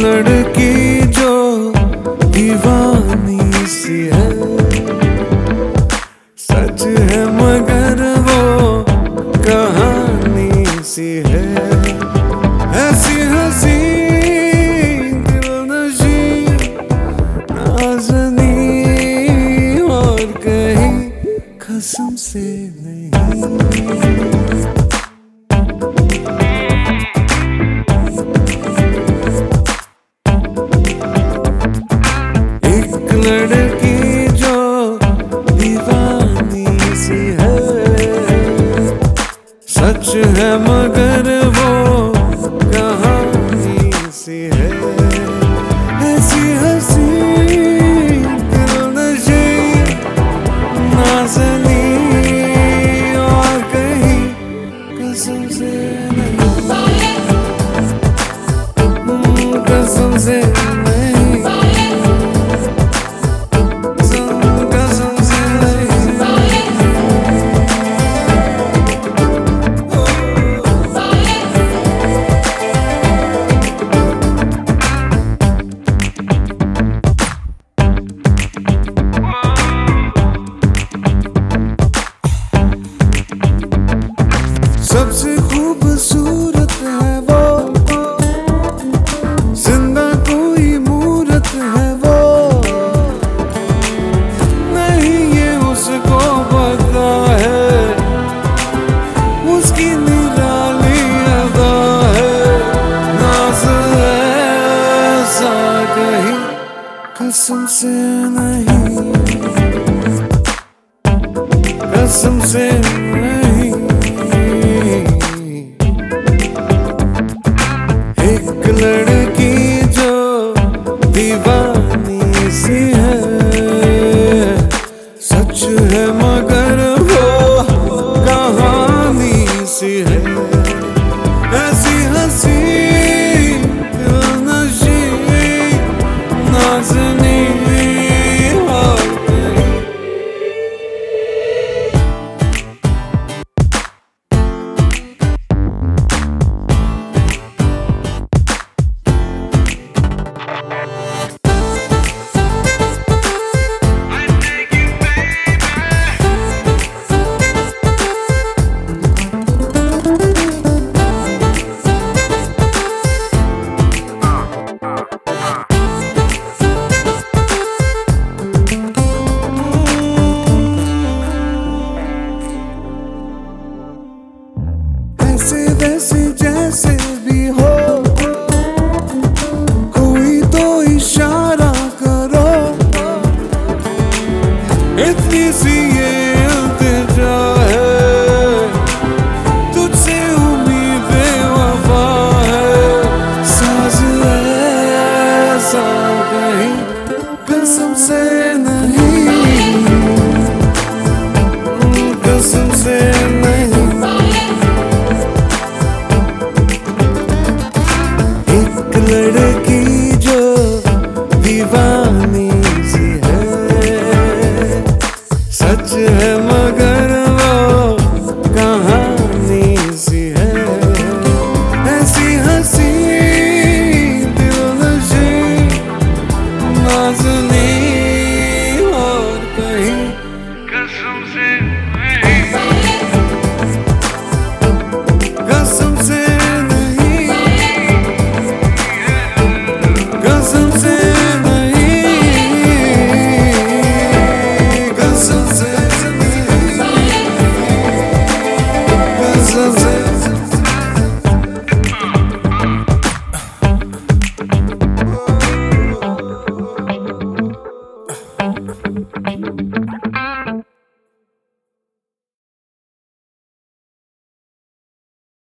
लड़की सच है मगर वो कहानी सी है। ऐसी हसी कसम से नहीं कसम से नहीं। एक लड़ dancing वैसे जैसे भी हो। कोई तो इशारा करो। इतनी सी ये है। तुझसे उम्मीद वफा है। साज ऐसा कसम से नहीं। कसम से